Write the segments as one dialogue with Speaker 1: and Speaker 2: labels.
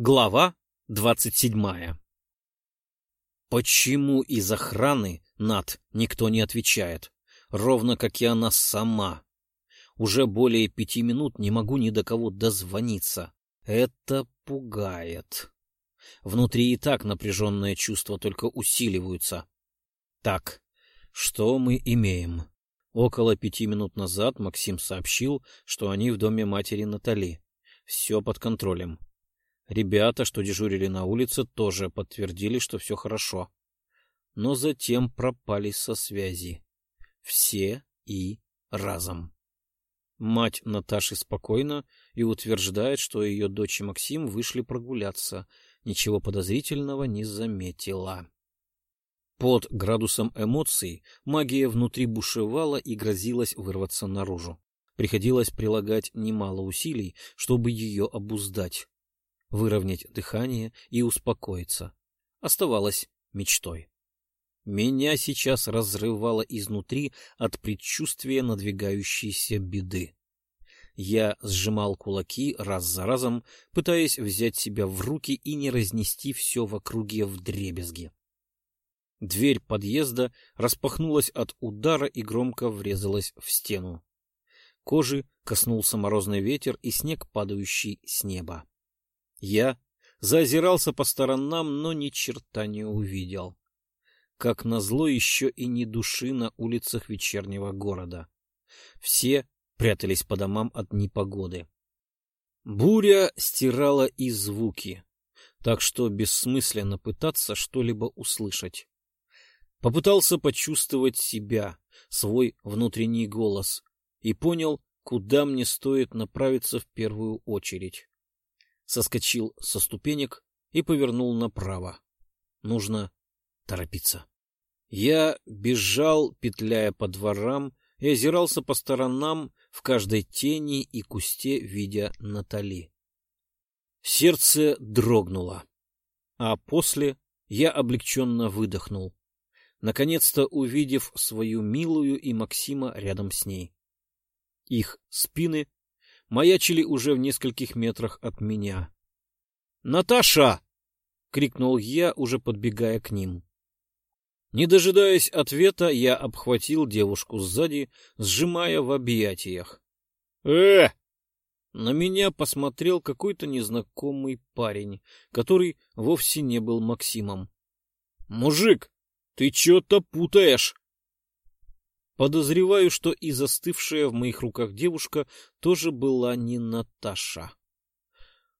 Speaker 1: Глава двадцать седьмая Почему из охраны Над никто не отвечает? Ровно как и она сама. Уже более пяти минут не могу ни до кого дозвониться. Это пугает. Внутри и так напряженные чувства только усиливаются. Так, что мы имеем? Около пяти минут назад Максим сообщил, что они в доме матери Натали. Все под контролем. Ребята, что дежурили на улице, тоже подтвердили, что все хорошо. Но затем пропали со связи. Все и разом. Мать Наташи спокойна и утверждает, что ее дочь и Максим вышли прогуляться, ничего подозрительного не заметила. Под градусом эмоций магия внутри бушевала и грозилась вырваться наружу. Приходилось прилагать немало усилий, чтобы ее обуздать, выровнять дыхание и успокоиться. Оставалось мечтой. Меня сейчас разрывало изнутри от предчувствия надвигающейся беды. Я сжимал кулаки раз за разом, пытаясь взять себя в руки и не разнести все в округе вдребезги. Дверь подъезда распахнулась от удара и громко врезалась в стену. Кожи коснулся морозный ветер и снег, падающий с неба. Я заозирался по сторонам, но ни черта не увидел. Как назло еще и ни души на улицах вечернего города. Все прятались по домам от непогоды. Буря стирала и звуки, так что бессмысленно пытаться что-либо услышать. Попытался почувствовать себя, свой внутренний голос, и понял, куда мне стоит направиться в первую очередь. Соскочил со ступенек и повернул направо. Нужно торопиться. Я бежал, петляя по дворам, и озирался по сторонам в каждой тени и кусте, видя Натали. Сердце дрогнуло, а после я облегченно выдохнул наконец-то увидев свою милую и Максима рядом с ней. Их спины маячили уже в нескольких метрах от меня. «Наташа!» — крикнул я, уже подбегая к ним. Не дожидаясь ответа, я обхватил девушку сзади, сжимая в объятиях. «Э!» На меня посмотрел какой-то незнакомый парень, который вовсе не был Максимом. «Мужик, ты что-то путаешь. Подозреваю, что и застывшая в моих руках девушка тоже была не Наташа.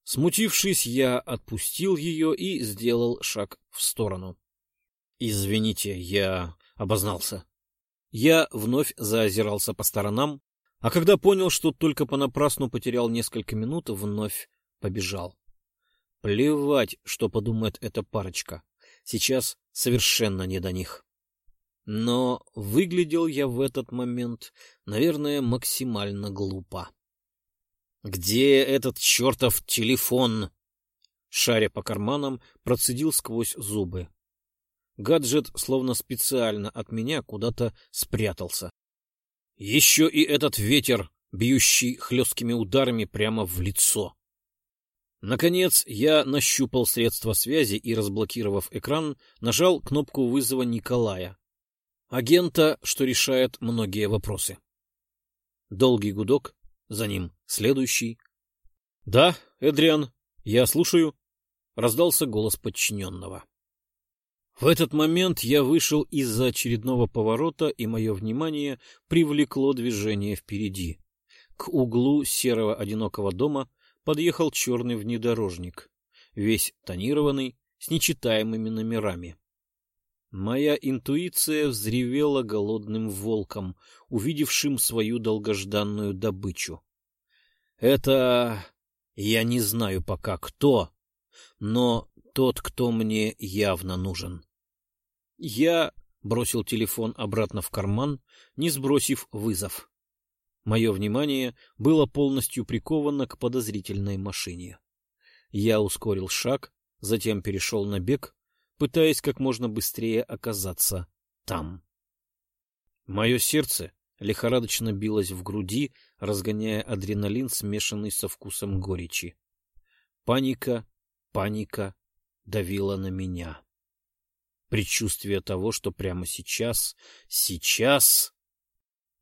Speaker 1: Смутившись, я отпустил ее и сделал шаг в сторону. Извините, я обознался. Я вновь заозирался по сторонам, а когда понял, что только понапрасну потерял несколько минут, вновь побежал. Плевать, что подумает эта парочка. Сейчас совершенно не до них. Но выглядел я в этот момент, наверное, максимально глупо. «Где этот чертов телефон?» Шаря по карманам, процедил сквозь зубы. Гаджет словно специально от меня куда-то спрятался. Еще и этот ветер, бьющий хлесткими ударами прямо в лицо. Наконец, я нащупал средство связи и, разблокировав экран, нажал кнопку вызова Николая, агента, что решает многие вопросы. Долгий гудок, за ним следующий. — Да, Эдриан, я слушаю, — раздался голос подчиненного. В этот момент я вышел из-за очередного поворота, и мое внимание привлекло движение впереди. К углу серого одинокого дома подъехал черный внедорожник, весь тонированный, с нечитаемыми номерами. Моя интуиция взревела голодным волком, увидевшим свою долгожданную добычу. Это... я не знаю пока кто, но тот, кто мне явно нужен. Я бросил телефон обратно в карман, не сбросив вызов. Мое внимание было полностью приковано к подозрительной машине. Я ускорил шаг, затем перешел на бег, пытаясь как можно быстрее оказаться там. Мое сердце лихорадочно билось в груди, разгоняя адреналин, смешанный со вкусом горечи. Паника Паника давила на меня. Предчувствие того, что прямо сейчас, сейчас...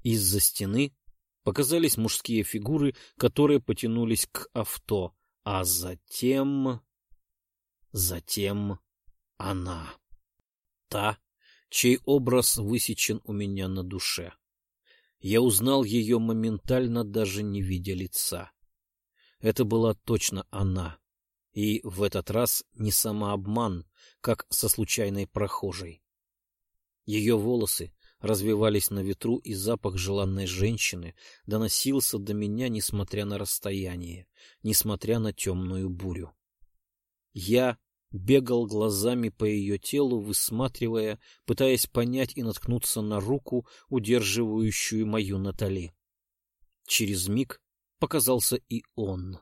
Speaker 1: Из-за стены показались мужские фигуры, которые потянулись к авто, а затем... Затем она. Та, чей образ высечен у меня на душе. Я узнал ее моментально, даже не видя лица. Это была точно она. И в этот раз не самообман, как со случайной прохожей. Ее волосы развивались на ветру, и запах желанной женщины доносился до меня, несмотря на расстояние, несмотря на темную бурю. Я бегал глазами по ее телу, высматривая, пытаясь понять и наткнуться на руку, удерживающую мою Натали. Через миг показался и он.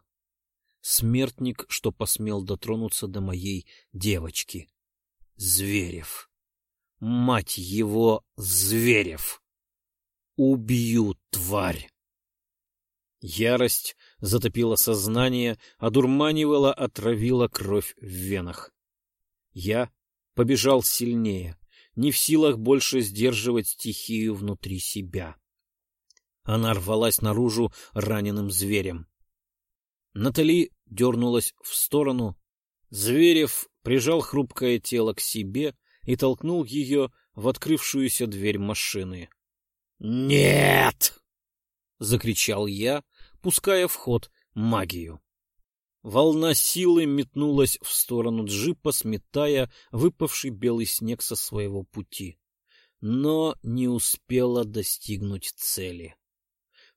Speaker 1: Смертник, что посмел дотронуться до моей девочки. Зверев. Мать его, Зверев! Убью, тварь! Ярость затопила сознание, одурманивала, отравила кровь в венах. Я побежал сильнее, не в силах больше сдерживать стихию внутри себя. Она рвалась наружу раненым зверем. Натали дернулась в сторону. Зверев прижал хрупкое тело к себе и толкнул ее в открывшуюся дверь машины. «Нет!» — закричал я, пуская в ход магию. Волна силы метнулась в сторону джипа, сметая выпавший белый снег со своего пути, но не успела достигнуть цели.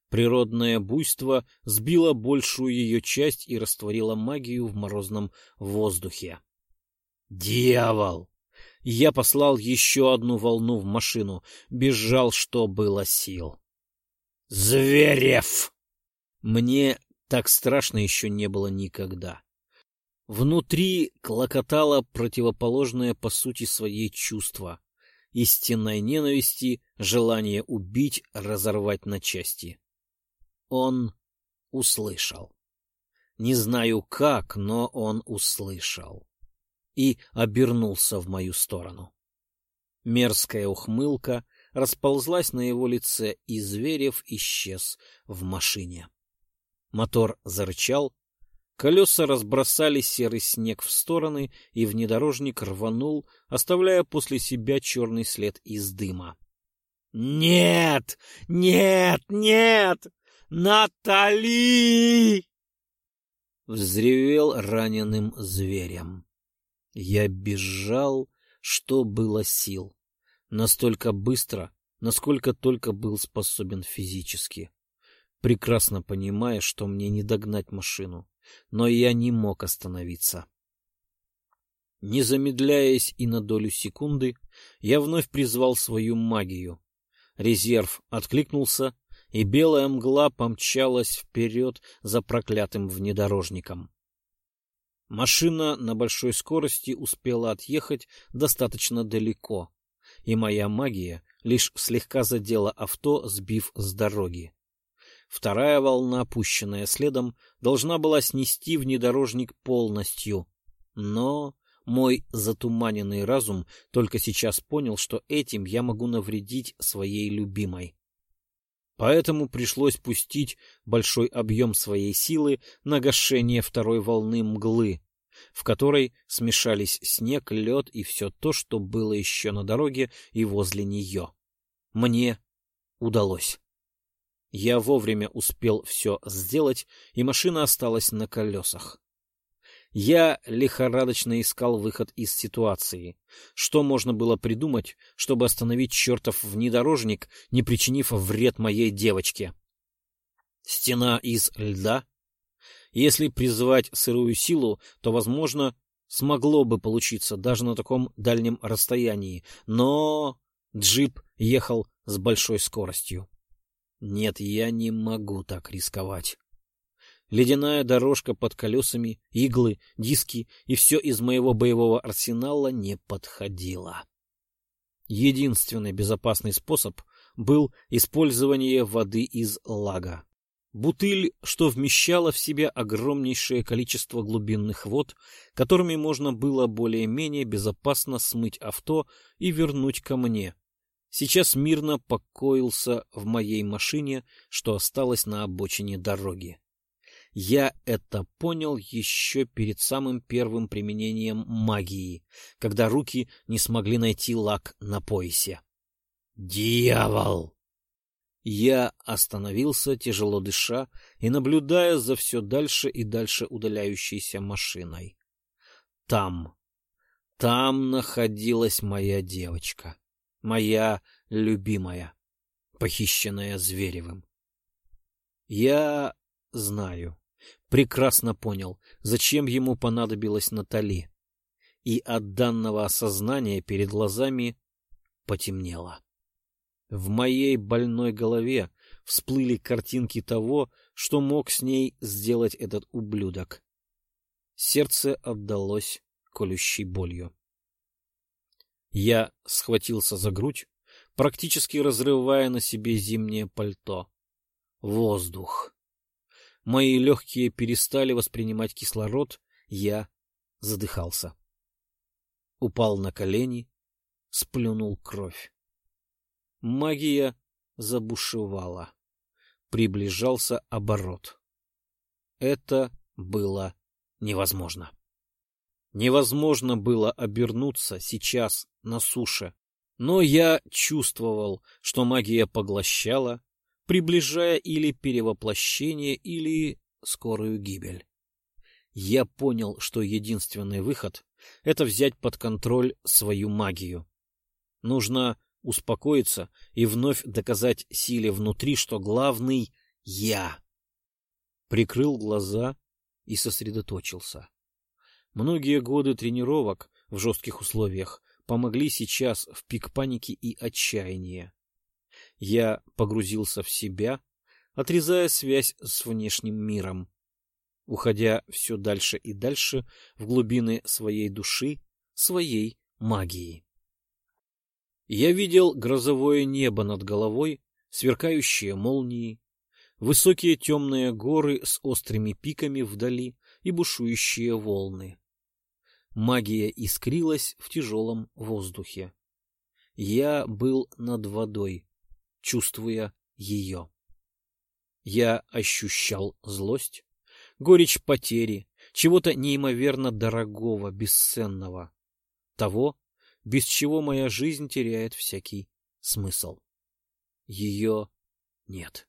Speaker 1: Природное буйство сбило большую ее часть и растворило магию в морозном воздухе. «Дьявол!» Я послал еще одну волну в машину, бежал, что было сил. «Зверев!» Мне так страшно еще не было никогда. Внутри клокотало противоположное по сути своей чувство. Истинной ненависти, желание убить, разорвать на части. Он услышал. Не знаю как, но он услышал. И обернулся в мою сторону. Мерзкая ухмылка расползлась на его лице, и Зверев исчез в машине. Мотор зарычал, колеса разбросали серый снег в стороны, и внедорожник рванул, оставляя после себя черный след из дыма. «Нет! Нет! Нет! Натали!» Взревел раненым зверем. Я бежал, что было сил. Настолько быстро, насколько только был способен физически. Прекрасно понимая, что мне не догнать машину, но я не мог остановиться. Не замедляясь и на долю секунды, я вновь призвал свою магию. Резерв откликнулся, и белая мгла помчалась вперед за проклятым внедорожником. Машина на большой скорости успела отъехать достаточно далеко, и моя магия лишь слегка задела авто, сбив с дороги. Вторая волна, опущенная следом, должна была снести внедорожник полностью. Но мой затуманенный разум только сейчас понял, что этим я могу навредить своей любимой. Поэтому пришлось пустить большой объем своей силы на гашение второй волны мглы, в которой смешались снег, лед и все то, что было еще на дороге и возле нее. Мне удалось. Я вовремя успел все сделать, и машина осталась на колесах. Я лихорадочно искал выход из ситуации. Что можно было придумать, чтобы остановить чертов внедорожник, не причинив вред моей девочке? Стена из льда? Если призывать сырую силу, то, возможно, смогло бы получиться даже на таком дальнем расстоянии. Но джип ехал с большой скоростью. Нет, я не могу так рисковать. Ледяная дорожка под колесами, иглы, диски и все из моего боевого арсенала не подходило. Единственный безопасный способ был использование воды из лага. Бутыль, что вмещала в себя огромнейшее количество глубинных вод, которыми можно было более-менее безопасно смыть авто и вернуть ко мне. Сейчас мирно покоился в моей машине, что осталось на обочине дороги. Я это понял еще перед самым первым применением магии, когда руки не смогли найти лак на поясе. «Дьявол!» Я остановился, тяжело дыша и наблюдая за все дальше и дальше удаляющейся машиной. Там, там находилась моя девочка, моя любимая, похищенная Зверевым. Я знаю, прекрасно понял, зачем ему понадобилась Натали, и от данного осознания перед глазами потемнело. В моей больной голове всплыли картинки того, что мог с ней сделать этот ублюдок. Сердце отдалось колющей болью. Я схватился за грудь, практически разрывая на себе зимнее пальто. Воздух. Мои легкие перестали воспринимать кислород, я задыхался. Упал на колени, сплюнул кровь. Магия забушевала. Приближался оборот. Это было невозможно. Невозможно было обернуться сейчас на суше. Но я чувствовал, что магия поглощала, приближая или перевоплощение, или скорую гибель. Я понял, что единственный выход — это взять под контроль свою магию. Нужно успокоиться и вновь доказать силе внутри, что главный — я. Прикрыл глаза и сосредоточился. Многие годы тренировок в жестких условиях помогли сейчас в пик паники и отчаяния. Я погрузился в себя, отрезая связь с внешним миром, уходя все дальше и дальше в глубины своей души, своей магии. Я видел грозовое небо над головой, сверкающие молнии, высокие темные горы с острыми пиками вдали и бушующие волны. Магия искрилась в тяжелом воздухе. Я был над водой, чувствуя ее. Я ощущал злость, горечь потери, чего-то неимоверно дорогого, бесценного, того, без чего моя жизнь теряет всякий смысл. Ее нет.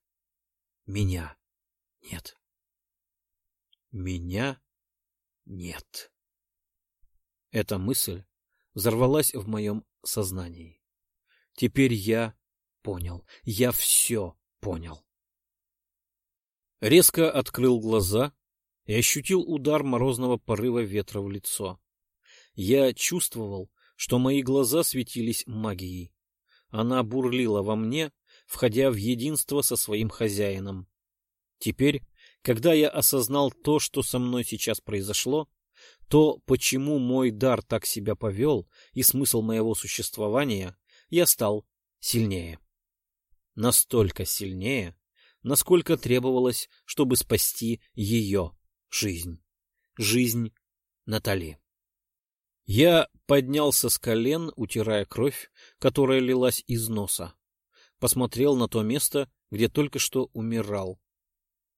Speaker 1: Меня нет. Меня нет. Эта мысль взорвалась в моем сознании. Теперь я понял. Я все понял. Резко открыл глаза и ощутил удар морозного порыва ветра в лицо. Я чувствовал, что мои глаза светились магией. Она бурлила во мне, входя в единство со своим хозяином. Теперь, когда я осознал то, что со мной сейчас произошло, то, почему мой дар так себя повел и смысл моего существования, я стал сильнее. Настолько сильнее, насколько требовалось, чтобы спасти ее жизнь. Жизнь Натали. Я поднялся с колен, утирая кровь, которая лилась из носа. Посмотрел на то место, где только что умирал.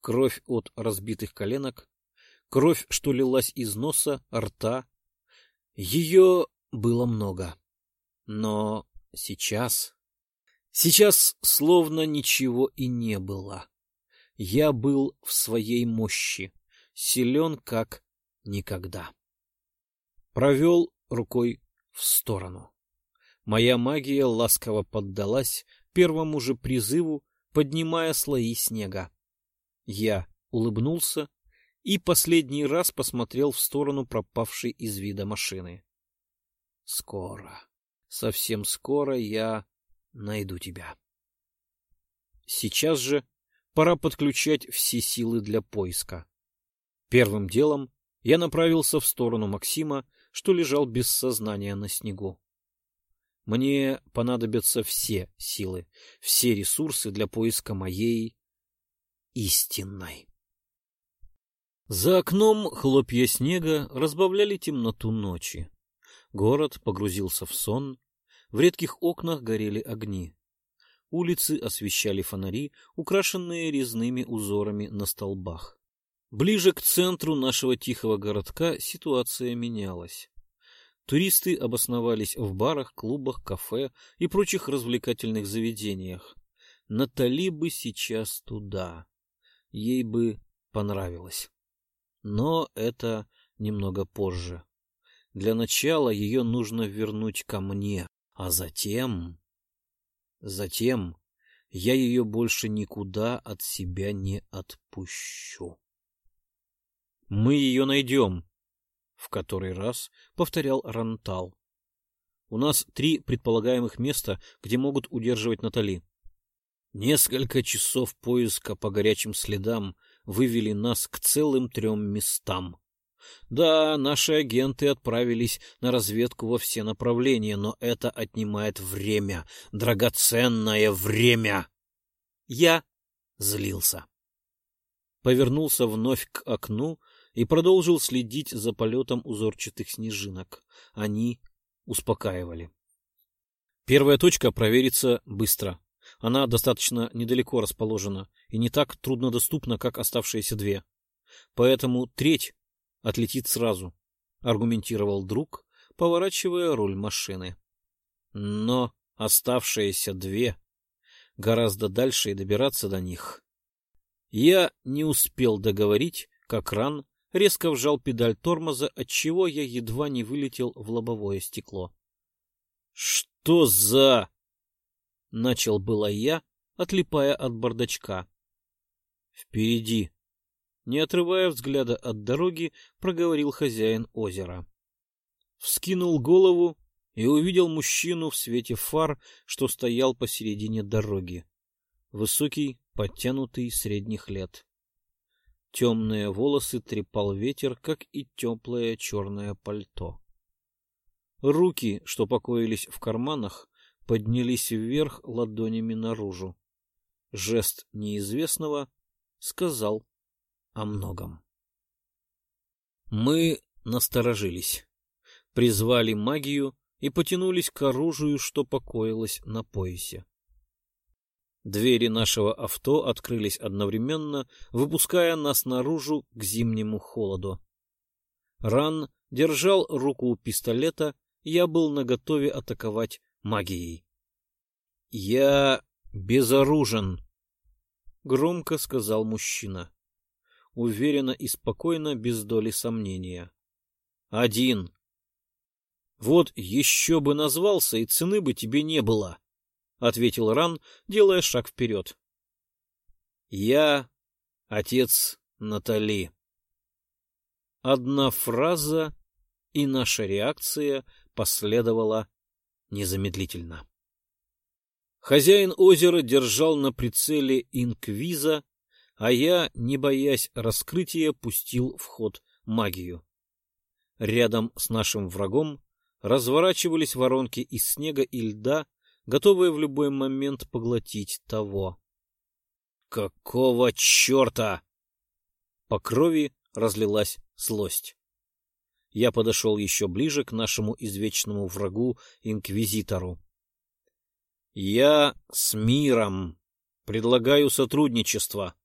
Speaker 1: Кровь от разбитых коленок, кровь, что лилась из носа, рта. Ее было много. Но сейчас... Сейчас словно ничего и не было. Я был в своей мощи, силен как никогда провел рукой в сторону. Моя магия ласково поддалась первому же призыву, поднимая слои снега. Я улыбнулся и последний раз посмотрел в сторону пропавшей из вида машины. Скоро, совсем скоро я найду тебя. Сейчас же пора подключать все силы для поиска. Первым делом я направился в сторону Максима, что лежал без сознания на снегу. Мне понадобятся все силы, все ресурсы для поиска моей истинной. За окном хлопья снега разбавляли темноту ночи. Город погрузился в сон, в редких окнах горели огни. Улицы освещали фонари, украшенные резными узорами на столбах. Ближе к центру нашего тихого городка ситуация менялась. Туристы обосновались в барах, клубах, кафе и прочих развлекательных заведениях. Натали бы сейчас туда. Ей бы понравилось. Но это немного позже. Для начала ее нужно вернуть ко мне, а затем... Затем я ее больше никуда от себя не отпущу. Мы ее найдем, — в который раз повторял Рантал. У нас три предполагаемых места, где могут удерживать Натали. Несколько часов поиска по горячим следам вывели нас к целым трем местам. Да, наши агенты отправились на разведку во все направления, но это отнимает время, драгоценное время. Я злился. Повернулся вновь к окну и продолжил следить за полетом узорчатых снежинок. Они успокаивали. Первая точка проверится быстро. Она достаточно недалеко расположена и не так труднодоступна, как оставшиеся две. Поэтому треть отлетит сразу, аргументировал друг, поворачивая руль машины. Но оставшиеся две гораздо дальше и добираться до них. Я не успел договорить, как ран резко вжал педаль тормоза, отчего я едва не вылетел в лобовое стекло. «Что за...» — начал было я, отлипая от бардачка. «Впереди!» Не отрывая взгляда от дороги, проговорил хозяин озера. Вскинул голову и увидел мужчину в свете фар, что стоял посередине дороги. Высокий, подтянутый, средних лет. Темные волосы трепал ветер, как и теплое черное пальто. Руки, что покоились в карманах, поднялись вверх ладонями наружу. Жест неизвестного сказал о многом. Мы насторожились, призвали магию и потянулись к оружию, что покоилось на поясе. Двери нашего авто открылись одновременно, выпуская нас наружу к зимнему холоду. Ран держал руку у пистолета, я был наготове атаковать магией. — Я безоружен, — громко сказал мужчина. Уверенно и спокойно, без доли сомнения. — Один. — Вот еще бы назвался, и цены бы тебе не было. — ответил Ран, делая шаг вперед. Я отец Натали. Одна фраза, и наша реакция последовала незамедлительно. Хозяин озера держал на прицеле инквиза, а я, не боясь раскрытия, пустил в ход магию. Рядом с нашим врагом разворачивались воронки из снега и льда, готовые в любой момент поглотить того. «Какого черта?» По крови разлилась злость. Я подошел еще ближе к нашему извечному врагу, инквизитору. «Я с миром. Предлагаю сотрудничество».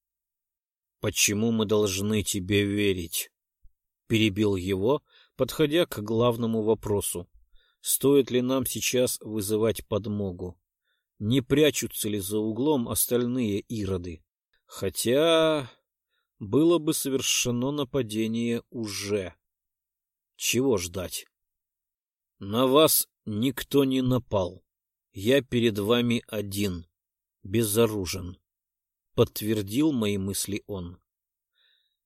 Speaker 1: «Почему мы должны тебе верить?» Перебил его, подходя к главному вопросу. Стоит ли нам сейчас вызывать подмогу? Не прячутся ли за углом остальные ироды? Хотя было бы совершено нападение уже. Чего ждать? На вас никто не напал. Я перед вами один, безоружен. Подтвердил мои мысли он.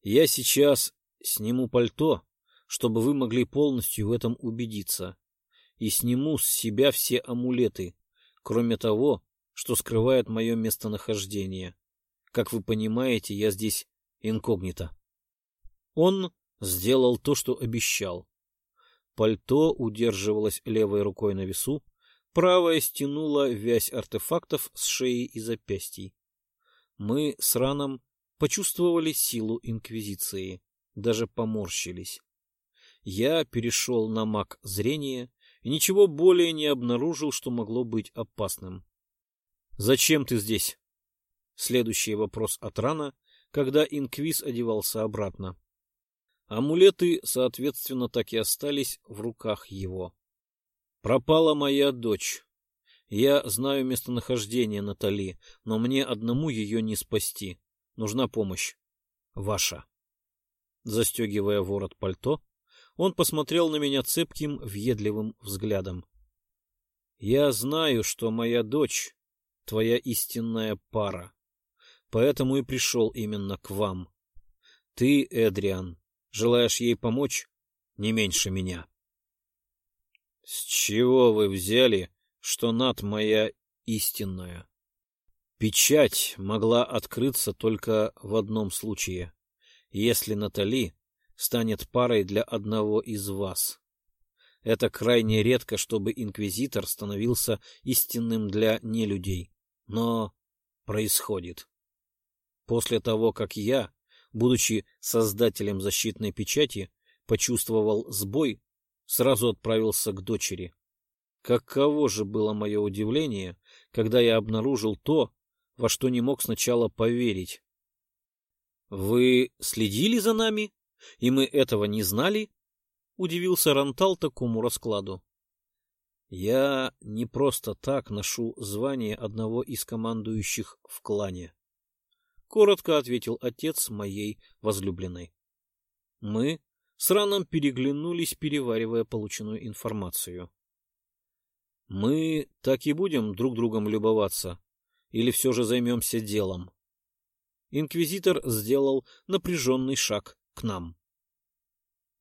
Speaker 1: Я сейчас сниму пальто, чтобы вы могли полностью в этом убедиться и сниму с себя все амулеты, кроме того, что скрывает мое местонахождение. Как вы понимаете, я здесь инкогнито. Он сделал то, что обещал. Пальто удерживалось левой рукой на весу, правая стянула вязь артефактов с шеи и запястий. Мы с Раном почувствовали силу Инквизиции, даже поморщились. Я перешел на маг зрения и ничего более не обнаружил, что могло быть опасным. «Зачем ты здесь?» Следующий вопрос от рана, когда инквиз одевался обратно. Амулеты, соответственно, так и остались в руках его. Пропала моя дочь. Я знаю местонахождение Натали, но мне одному ее не спасти. Нужна помощь. Ваша. Застегивая ворот пальто, он посмотрел на меня цепким, въедливым взглядом. Я знаю, что моя дочь — твоя истинная пара, поэтому и пришел именно к вам. Ты, Эдриан, желаешь ей помочь не меньше меня. — С чего вы взяли, что Над моя истинная? Печать могла открыться только в одном случае, если Натали станет парой для одного из вас. Это крайне редко, чтобы инквизитор становился истинным для нелюдей, но происходит. После того, как я, будучи создателем защитной печати, почувствовал сбой, сразу отправился к дочери. Каково же было мое удивление, когда я обнаружил то, во что не мог сначала поверить. — Вы следили за нами, и мы этого не знали? — удивился Рантал такому раскладу. — Я не просто так ношу звание одного из командующих в клане коротко ответил отец моей возлюбленной. Мы с Раном переглянулись, переваривая полученную информацию. Мы так и будем друг другом любоваться, или все же займемся делом? Инквизитор сделал напряженный шаг нам.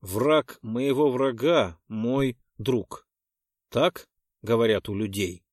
Speaker 1: Враг моего врага — мой друг. Так говорят у людей.